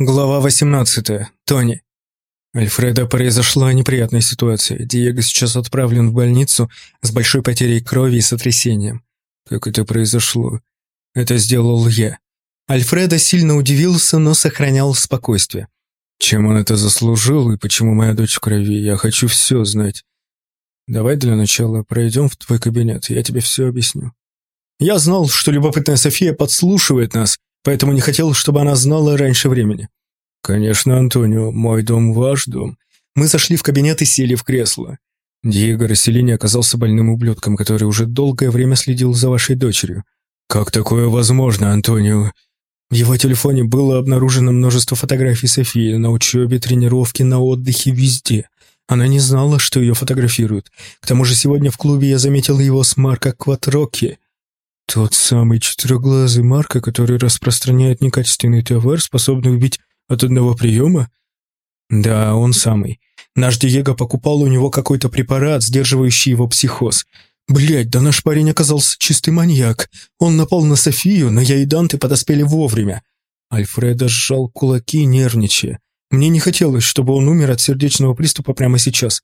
Глава 18. Тони. Альфреда произошла неприятная ситуация. Диего сейчас отправлен в больницу с большой потерей крови и сотрясением. Как это произошло? Это сделал я. Альфреда сильно удивился, но сохранял спокойствие. Чем он это заслужил и почему моя дочь в крови? Я хочу все знать. Давай для начала пройдем в твой кабинет, я тебе все объясню. Я знал, что любопытная София подслушивает нас, поэтому не хотел, чтобы она знала раньше времени. Конечно, Антонио, мой дом ваш дом. Мы зашли в кабинет и сели в кресло. Диего Расселини оказался больным ублюдком, который уже долгое время следил за вашей дочерью. Как такое возможно, Антонио? В его телефоне было обнаружено множество фотографий Софии на учебе, тренировке, на отдыхе, везде. Она не знала, что ее фотографируют. К тому же сегодня в клубе я заметил его с Марко Кватрокки. Тот самый четырехглазый Марко, который распространяет некачественный товар, способный убить от одного приема? Да, он самый. Наш Диего покупал у него какой-то препарат, сдерживающий его психоз. Блять, да наш парень оказался чистый маньяк. Он напал на Софию, но я и Данте подоспели вовремя. Альфредо сжал кулаки, нервничая. Мне не хотелось, чтобы он умер от сердечного приступа прямо сейчас.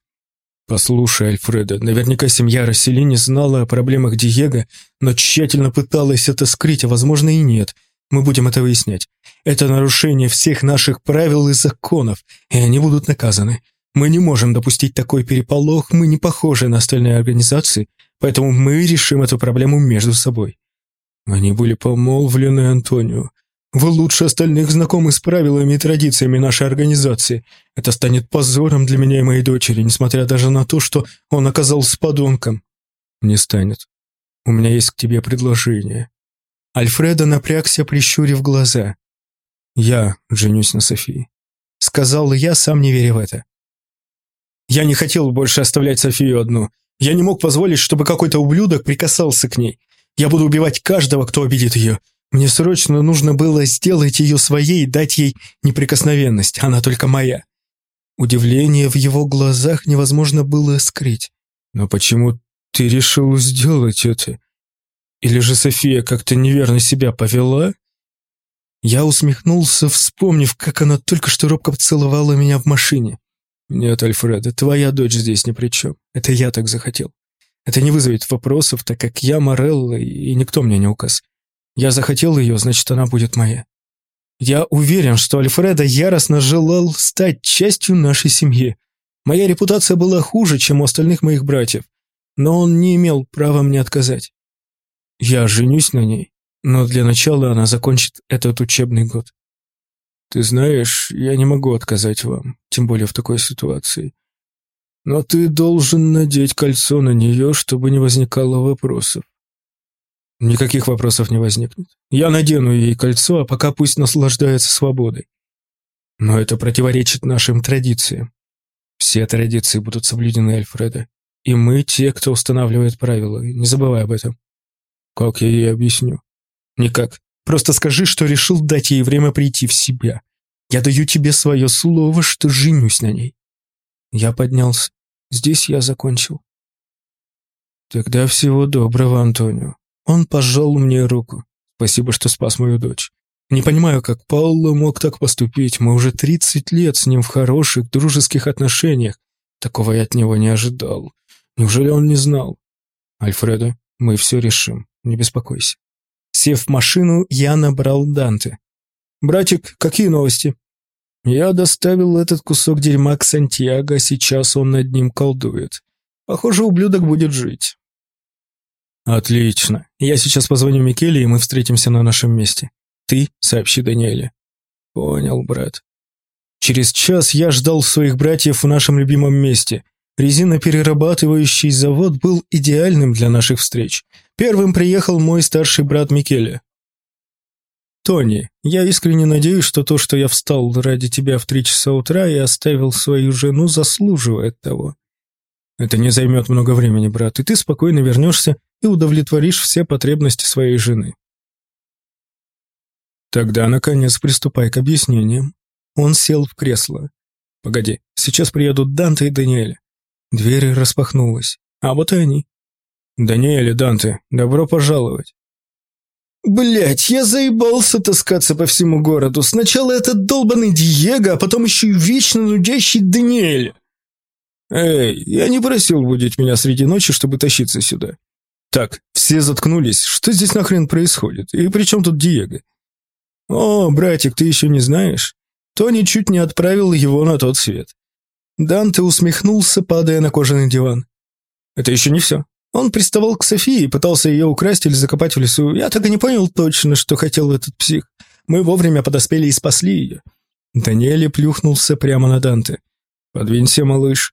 «Послушай, Альфредо, наверняка семья Расселини знала о проблемах Диего, но тщательно пыталась это скрыть, а возможно и нет. Мы будем это выяснять. Это нарушение всех наших правил и законов, и они будут наказаны. Мы не можем допустить такой переполох, мы не похожи на остальные организации, поэтому мы решим эту проблему между собой». Они были помолвлены, Антонио. Вы лучше остальных знакомы с правилами и традициями нашей организации. Это станет позором для меня и моей дочери, несмотря даже на то, что он оказался подонком. Не станет. У меня есть к тебе предложение. Альфредо напрягся, прищурив глаза. Я женюсь на Софии. Сказал я, сам не веря в это. Я не хотел больше оставлять Софию одну. Я не мог позволить, чтобы какой-то ублюдок прикасался к ней. Я буду убивать каждого, кто обидит ее. Мне срочно нужно было сделать ее своей, дать ей неприкосновенность, она только моя. Удивление в его глазах невозможно было скрыть. Но почему ты решил сделать это? Или же София как-то неверно себя повела? Я усмехнулся, вспомнив, как она только что робко поцеловала меня в машине. Нет, Альфреда, твоя дочь здесь ни при чем. Это я так захотел. Это не вызовет вопросов, так как я Морелла, и никто мне не указ. Я захотел ее, значит, она будет моя. Я уверен, что Альфредо яростно желал стать частью нашей семьи. Моя репутация была хуже, чем у остальных моих братьев, но он не имел права мне отказать. Я женюсь на ней, но для начала она закончит этот учебный год. Ты знаешь, я не могу отказать вам, тем более в такой ситуации. Но ты должен надеть кольцо на нее, чтобы не возникало вопросов. Никаких вопросов не возникнет. Я надену ей кольцо, а пока пусть наслаждается свободой. Но это противоречит нашим традициям. Все традиции будут соблюдены, Альфреда. И мы те, кто устанавливает правила. Не забывай об этом. Как я ей объясню? Никак. Просто скажи, что решил дать ей время прийти в себя. Я даю тебе свое слово, что женюсь на ней. Я поднялся. Здесь я закончил. Тогда всего доброго, Антонио. Он пожал мне руку. Спасибо, что спас мою дочь. Не понимаю, как Пауло мог так поступить. Мы уже 30 лет с ним в хороших, дружеских отношениях. Такого я от него не ожидал. Неужели он не знал? Альфредо, мы все решим. Не беспокойся. Сев в машину, я набрал Данте. «Братик, какие новости?» «Я доставил этот кусок дерьма к Сантьяго, сейчас он над ним колдует. Похоже, ублюдок будет жить. Отлично. Я сейчас позвоню Микеле, и мы встретимся на нашем месте. Ты сообщи Даниэле. Понял, брат. Через час я ждал своих братьев в нашем любимом месте. Резиноперерабатывающий завод был идеальным для наших встреч. Первым приехал мой старший брат Микеле. Тони, я искренне надеюсь, что то, что я встал ради тебя в три часа утра и оставил свою жену, заслуживает того. Это не займет много времени, брат, и ты спокойно вернешься и удовлетворишь все потребности своей жены. Тогда, наконец, приступай к объяснениям. Он сел в кресло. Погоди, сейчас приедут Данте и Даниэль. Дверь распахнулась. А вот и они. Даниэль и Данте, добро пожаловать. Блять, я заебался таскаться по всему городу. Сначала этот долбанный Диего, а потом еще и вечно нудящий Даниэль. Эй, я не просил будить меня среди ночи, чтобы тащиться сюда. Так, все заткнулись. Что здесь нахрен происходит? И при чем тут Диего? О, братик, ты еще не знаешь? Тони чуть не отправил его на тот свет. Данте усмехнулся, падая на кожаный диван. Это еще не все. Он приставал к Софии и пытался ее украсть или закопать в лесу. Я так и не понял точно, что хотел этот псих. Мы вовремя подоспели и спасли ее. Даниэль плюхнулся прямо на Данте. «Подвинься, малыш».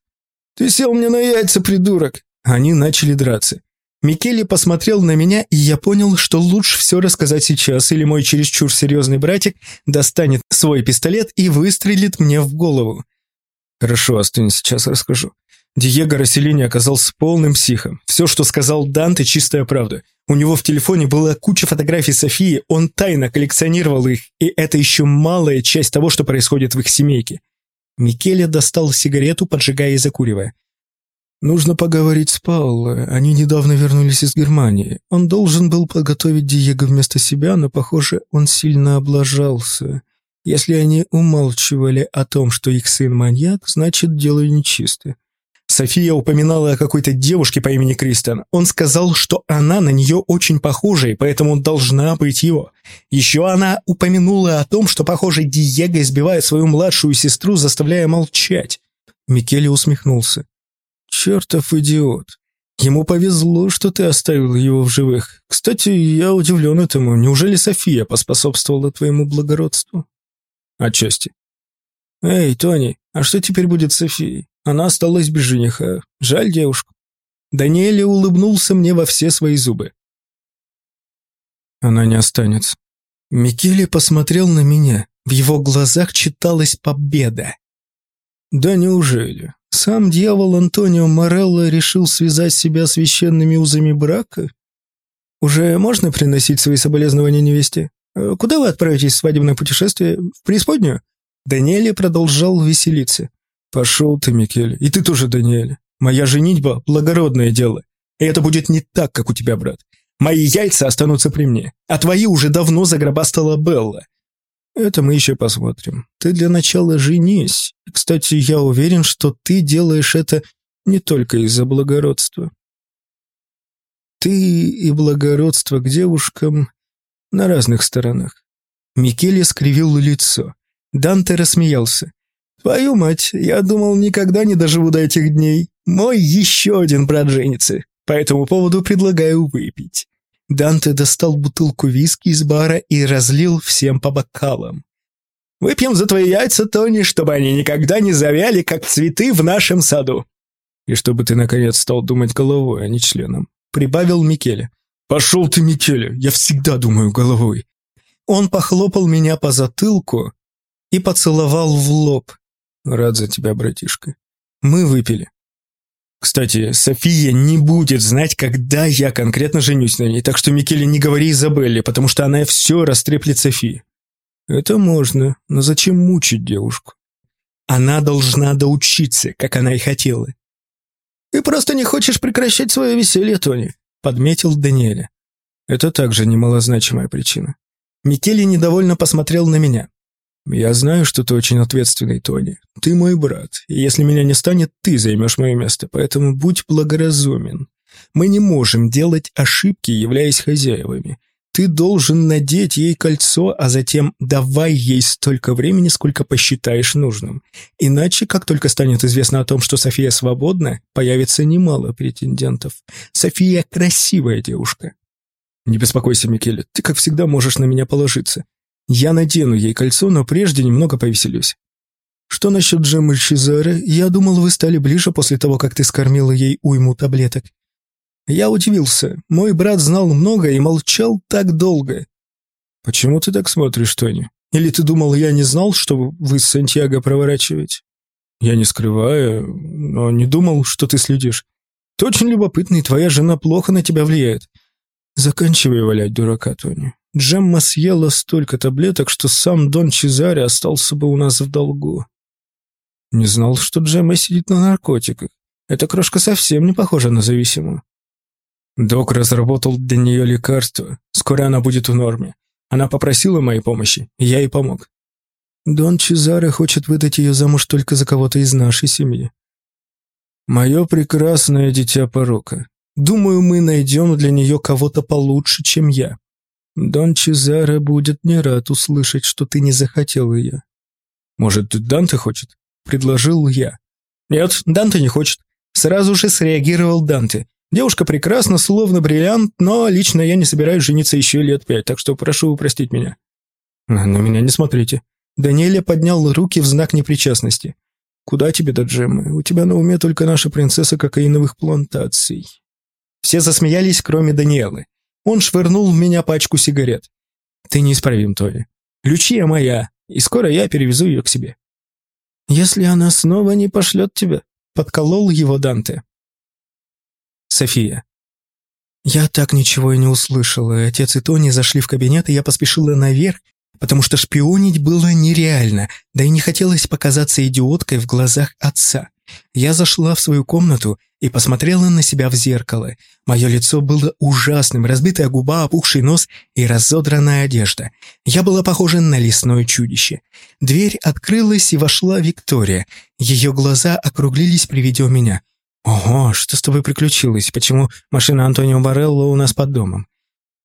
«Ты сел мне на яйца, придурок!» Они начали драться. Микеле посмотрел на меня, и я понял, что лучше все рассказать сейчас, или мой чересчур серьезный братик достанет свой пистолет и выстрелит мне в голову. Хорошо, остынь, сейчас расскажу. Диего Расселини оказался полным психом. Все, что сказал Данте, чистая правда. У него в телефоне была куча фотографий Софии, он тайно коллекционировал их, и это еще малая часть того, что происходит в их семейке. Микеле достал сигарету, поджигая и закуривая. «Нужно поговорить с Пауло. Они недавно вернулись из Германии. Он должен был подготовить Диего вместо себя, но, похоже, он сильно облажался. Если они умалчивали о том, что их сын маньяк, значит, дело нечисто. София упоминала о какой-то девушке по имени Кристен. Он сказал, что она на нее очень похожа, и поэтому должна быть его. Еще она упомянула о том, что, похоже, Диего избивает свою младшую сестру, заставляя молчать. Микеле усмехнулся. «Чертов идиот. Ему повезло, что ты оставил его в живых. Кстати, я удивлен этому. Неужели София поспособствовала твоему благородству?» «Отчасти». «Эй, Тони, а что теперь будет с Софией? Она осталась без жениха. Жаль девушку. Даниэль улыбнулся мне во все свои зубы. Она не останется. Микеле посмотрел на меня. В его глазах читалась победа. Да неужели? Сам дьявол Антонио Морелло решил связать себя священными узами брака? Уже можно приносить свои соболезнования невесте? Э, куда вы отправитесь в свадебное путешествие? В преисподнюю? Даниэль продолжал веселиться. «Пошел ты, Микеле, и ты тоже, Даниэль. Моя женитьба – благородное дело. И это будет не так, как у тебя, брат. Мои яйца останутся при мне, а твои уже давно загробастала Белла. Это мы еще посмотрим. Ты для начала женись. Кстати, я уверен, что ты делаешь это не только из-за благородства. Ты и благородство к девушкам на разных сторонах. Микеле скривил лицо. Данте рассмеялся. «Твою мать, я думал, никогда не доживу до этих дней. Мой еще один брат женится. По этому поводу предлагаю выпить». Данте достал бутылку виски из бара и разлил всем по бокалам. «Выпьем за твои яйца, Тони, чтобы они никогда не завяли, как цветы в нашем саду». «И чтобы ты, наконец, стал думать головой, а не членом», — прибавил Микеле. «Пошел ты, Микеле, я всегда думаю головой». Он похлопал меня по затылку и поцеловал в лоб. Рад за тебя, братишка. Мы выпили. Кстати, София не будет знать, когда я конкретно женюсь на ней, так что, Микеле, не говори Изабелле, потому что она все растреплет Софии. Это можно, но зачем мучить девушку? Она должна доучиться, как она и хотела. Ты просто не хочешь прекращать свое веселье, Тони, подметил Даниэля. Это также немалозначимая причина. Микеле недовольно посмотрел на меня. «Я знаю, что ты очень ответственный, Тони. Ты мой брат, и если меня не станет, ты займешь мое место, поэтому будь благоразумен. Мы не можем делать ошибки, являясь хозяевами. Ты должен надеть ей кольцо, а затем давай ей столько времени, сколько посчитаешь нужным. Иначе, как только станет известно о том, что София свободна, появится немало претендентов. София красивая девушка. Не беспокойся, Микеле, ты, как всегда, можешь на меня положиться. Я надену ей кольцо, но прежде немного повеселюсь. Что насчет Джеммы Чезаре? Я думал, вы стали ближе после того, как ты скормила ей уйму таблеток. Я удивился. Мой брат знал много и молчал так долго. Почему ты так смотришь, Тони? Или ты думал, я не знал, что вы с Сантьяго проворачиваете? Я не скрываю, но не думал, что ты следишь. Ты очень любопытный, твоя жена плохо на тебя влияет. Заканчивай валять дурака, Тони. Джемма съела столько таблеток, что сам Дон Чезаре остался бы у нас в долгу. Не знал, что Джемма сидит на наркотиках. Эта крошка совсем не похожа на зависимую. Док разработал для нее лекарство. Скоро она будет в норме. Она попросила моей помощи, я ей помог. Дон Чезаре хочет выдать ее замуж только за кого-то из нашей семьи. Мое прекрасное дитя порока. Думаю, мы найдем для нее кого-то получше, чем я. Дон Чезаре будет не рад услышать, что ты не захотел ее. Может, Данте хочет? Предложил я. Нет, Данте не хочет. Сразу же среагировал Данте. Девушка прекрасна, словно бриллиант, но лично я не собираюсь жениться еще лет пять, так что прошу простить меня. На меня не смотрите. Даниэля поднял руки в знак непричастности. Куда тебе до Джеммы? У тебя на уме только наша принцесса кокаиновых плантаций. Все засмеялись, кроме Даниэлы. Он швырнул в меня пачку сигарет. Ты неисправим, Тони. Лючия моя, и скоро я перевезу ее к себе. Если она снова не пошлет тебя, подколол его Данте. София. Я так ничего и не услышала. Отец и Тони зашли в кабинет, и я поспешила наверх, потому что шпионить было нереально, да и не хотелось показаться идиоткой в глазах отца. Я зашла в свою комнату и посмотрела на себя в зеркало. Мое лицо было ужасным, разбитая губа, опухший нос и разодранная одежда. Я была похожа на лесное чудище. Дверь открылась, и вошла Виктория. Ее глаза округлились при виде меня. «Ого, что с тобой приключилось? Почему машина Антонио Барелло у нас под домом?»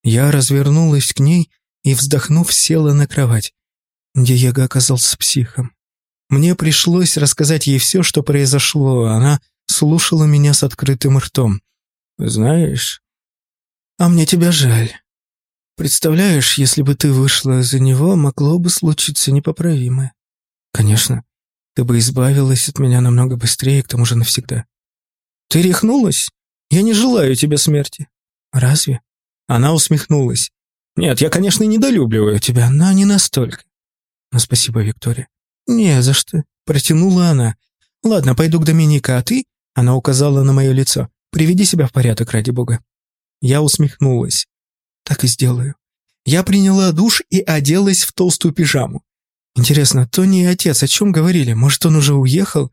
Я развернулась к ней и, вздохнув, села на кровать. Диего оказался психом. Мне пришлось рассказать ей все, что произошло. Она слушала меня с открытым ртом. «Знаешь, а мне тебя жаль. Представляешь, если бы ты вышла за него, могло бы случиться непоправимое. Конечно, ты бы избавилась от меня намного быстрее, к тому же навсегда. Ты рехнулась? Я не желаю тебе смерти. Разве? Она усмехнулась. Нет, я, конечно, недолюбливаю тебя, но не настолько. Ну, спасибо, Виктория. Не за что, протянула она. Ладно, пойду к Доминика, а ты, она указала на мое лицо, приведи себя в порядок, ради бога. Я усмехнулась. Так и сделаю. Я приняла душ и оделась в толстую пижаму. Интересно, Тони и отец о чем говорили? Может, он уже уехал?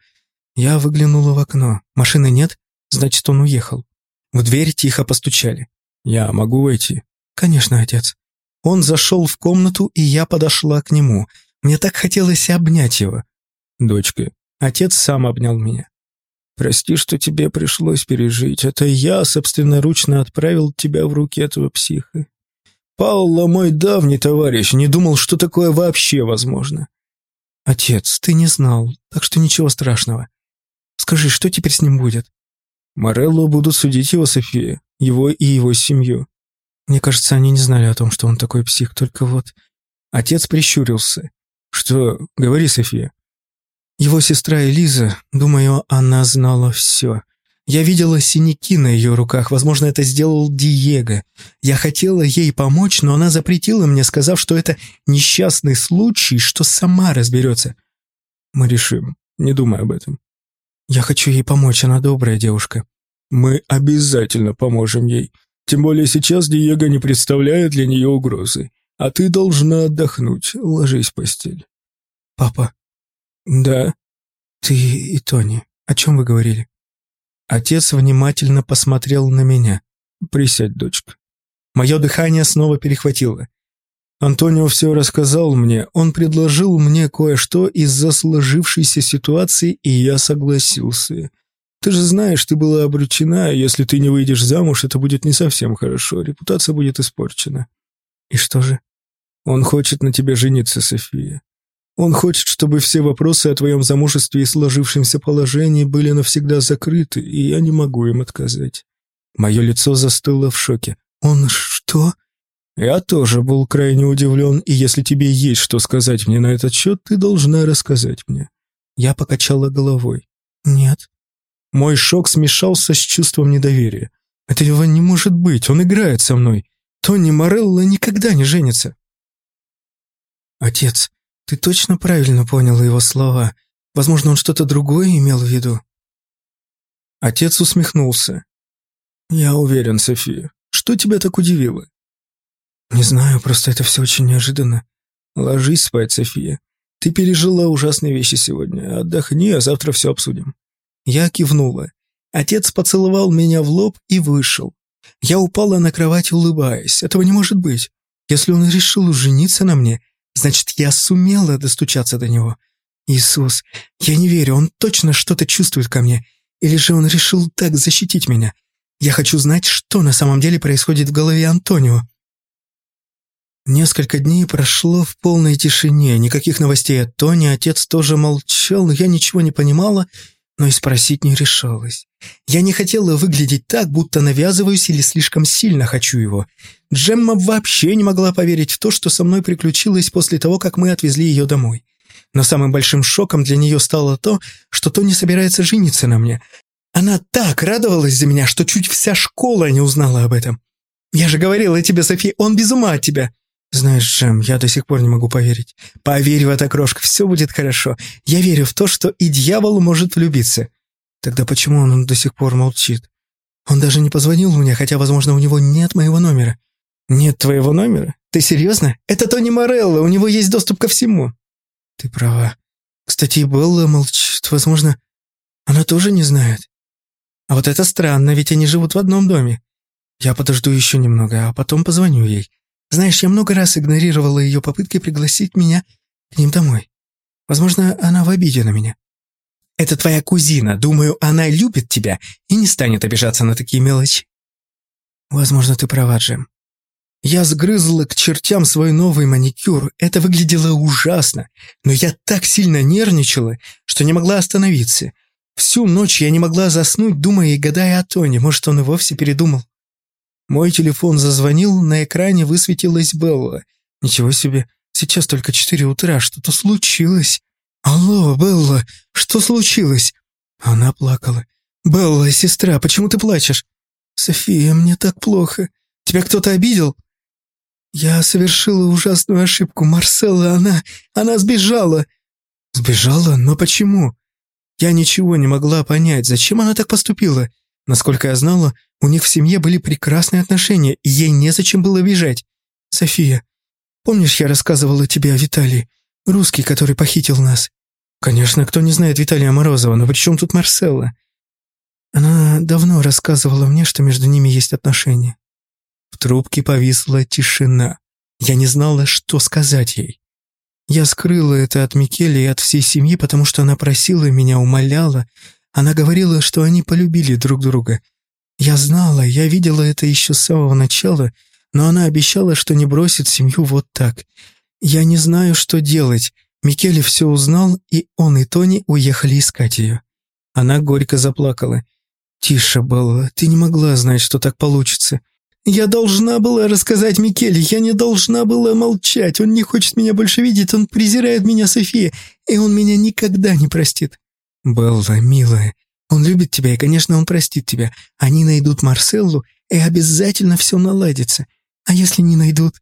Я выглянула в окно. Машины нет? Значит, он уехал. В дверь тихо постучали. «Я могу войти?» «Конечно, отец». Он зашел в комнату, и я подошла к нему. Мне так хотелось обнять его. «Дочка». Отец сам обнял меня. «Прости, что тебе пришлось пережить. Это я собственноручно отправил тебя в руки этого психа. Пауло мой давний товарищ, не думал, что такое вообще возможно». «Отец, ты не знал, так что ничего страшного. Скажи, что теперь с ним будет?» Морелло будут судить его, София, его и его семью. Мне кажется, они не знали о том, что он такой псих, только вот... Отец прищурился. Что? Говори, София. Его сестра Элиза, думаю, она знала все. Я видела синяки на ее руках, возможно, это сделал Диего. Я хотела ей помочь, но она запретила мне, сказав, что это несчастный случай, что сама разберется. Мы решим, не думай об этом. Я хочу ей помочь, она добрая девушка. Мы обязательно поможем ей. Тем более сейчас Диего не представляет для нее угрозы. А ты должна отдохнуть. Ложись в постель. Папа. Да. Ты и Тони. О чем вы говорили? Отец внимательно посмотрел на меня. Присядь, дочка. Мое дыхание снова перехватило. Антонио все рассказал мне. Он предложил мне кое-что из-за сложившейся ситуации, и я согласился. Ты же знаешь, ты была обручена, и если ты не выйдешь замуж, это будет не совсем хорошо, репутация будет испорчена. И что же? Он хочет на тебе жениться, София. Он хочет, чтобы все вопросы о твоем замужестве и сложившемся положении были навсегда закрыты, и я не могу им отказать. Мое лицо застыло в шоке. Он что? Я тоже был крайне удивлен, и если тебе есть что сказать мне на этот счет, ты должна рассказать мне. Я покачала головой. Нет. Мой шок смешался с чувством недоверия. Этого не может быть, он играет со мной. Тони Морелло никогда не женится. Отец, ты точно правильно понял его слова. Возможно, он что-то другое имел в виду. Отец усмехнулся. Я уверен, София. Что тебя так удивило? «Не знаю, просто это все очень неожиданно. Ложись спать, София. Ты пережила ужасные вещи сегодня. Отдохни, а завтра все обсудим». Я кивнула. Отец поцеловал меня в лоб и вышел. Я упала на кровать, улыбаясь. Этого не может быть. Если он решил жениться на мне, значит, я сумела достучаться до него. Иисус, я не верю, он точно что-то чувствует ко мне. Или же он решил так защитить меня? Я хочу знать, что на самом деле происходит в голове Антонио. Несколько дней прошло в полной тишине, никаких новостей от Тони, отец тоже молчал, я ничего не понимала, но и спросить не решалась. Я не хотела выглядеть так, будто навязываюсь или слишком сильно хочу его. Джемма вообще не могла поверить в то, что со мной приключилось после того, как мы отвезли ее домой. Но самым большим шоком для нее стало то, что Тони собирается жениться на мне. Она так радовалась за меня, что чуть вся школа не узнала об этом. «Я же говорила тебе, Софи, он без ума от тебя!» «Знаешь, Джем, я до сих пор не могу поверить. Поверь в это, крошка, все будет хорошо. Я верю в то, что и дьявол может влюбиться». Тогда почему он до сих пор молчит? Он даже не позвонил мне, хотя, возможно, у него нет моего номера. Нет твоего номера? Ты серьезно? Это Тони Морелло, у него есть доступ ко всему. Ты права. Кстати, Белла молчит. Возможно, она тоже не знает. А вот это странно, ведь они живут в одном доме. Я подожду еще немного, а потом позвоню ей. Знаешь, я много раз игнорировала ее попытки пригласить меня к ним домой. Возможно, она в обиде на меня. Это твоя кузина. Думаю, она любит тебя и не станет обижаться на такие мелочи. Возможно, ты права, Джем. Я сгрызла к чертям свой новый маникюр. Это выглядело ужасно, но я так сильно нервничала, что не могла остановиться. Всю ночь я не могла заснуть, думая и гадая о Тоне. Может, он и вовсе передумал. Мой телефон зазвонил, на экране высветилась Белла. Ничего себе, сейчас только четыре утра, что-то случилось. Алло, Белла, что случилось? Она плакала. Белла, сестра, почему ты плачешь? София, мне так плохо. Тебя кто-то обидел? Я совершила ужасную ошибку. Марселла, она... она сбежала. Сбежала? Но почему? Я ничего не могла понять, зачем она так поступила. Насколько я знала, у них в семье были прекрасные отношения, и ей незачем было бежать. София, помнишь, я рассказывала тебе о Виталии, русский, который похитил нас? Конечно, кто не знает Виталия Морозова, но при чем тут Марселла? Она давно рассказывала мне, что между ними есть отношения. В трубке повисла тишина. Я не знала, что сказать ей. Я скрыла это от Микеле и от всей семьи, потому что она просила меня, умоляла. Она говорила, что они полюбили друг друга. Я знала, я видела это еще с самого начала, но она обещала, что не бросит семью вот так. Я не знаю, что делать. Микеле все узнал, и он и Тони уехали искать ее. Она горько заплакала. «Тише, Белла, ты не могла знать, что так получится. Я должна была рассказать Микеле, я не должна была молчать. Он не хочет меня больше видеть, он презирает меня, София, и он меня никогда не простит». «Белла, милая, он любит тебя, и, конечно, он простит тебя. Они найдут Марселлу, и обязательно все наладится. А если не найдут?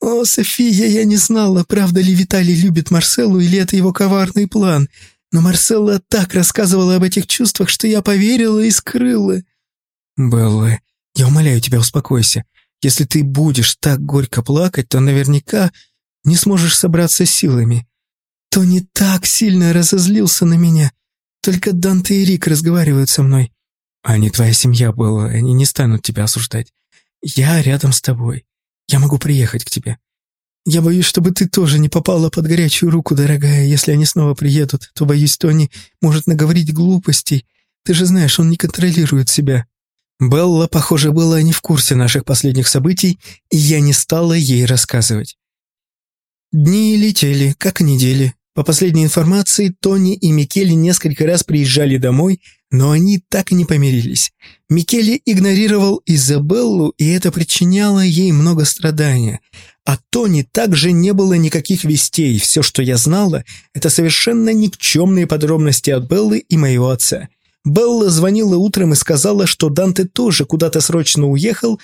О, София, я не знала, правда ли Виталий любит Марселлу, или это его коварный план. Но Марселла так рассказывала об этих чувствах, что я поверила и скрыла. Белла, я умоляю тебя, успокойся. Если ты будешь так горько плакать, то наверняка не сможешь собраться силами. То не так сильно разозлился на меня. Только Данте и Рик разговаривают со мной. Они твоя семья, была, они не станут тебя осуждать. Я рядом с тобой. Я могу приехать к тебе. Я боюсь, чтобы ты тоже не попала под горячую руку, дорогая. Если они снова приедут, то, боюсь, Тони может наговорить глупостей. Ты же знаешь, он не контролирует себя. Белла, похоже, была не в курсе наших последних событий, и я не стала ей рассказывать. Дни летели, как недели. По последней информации, Тони и Микеле несколько раз приезжали домой, но они так и не помирились. Микеле игнорировал Изабеллу, и это причиняло ей много страдания. А Тони также не было никаких вестей. Все, что я знала, это совершенно никчемные подробности от Беллы и моего отца. Белла звонила утром и сказала, что Данте тоже куда-то срочно уехал.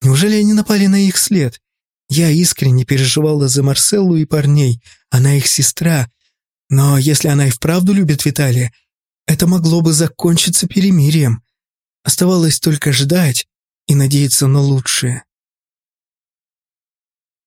Неужели они напали на их след? Я искренне переживала за Марселлу и парней. Она их сестра. Но если она и вправду любит Виталия, это могло бы закончиться перемирием. Оставалось только ждать и надеяться на лучшее.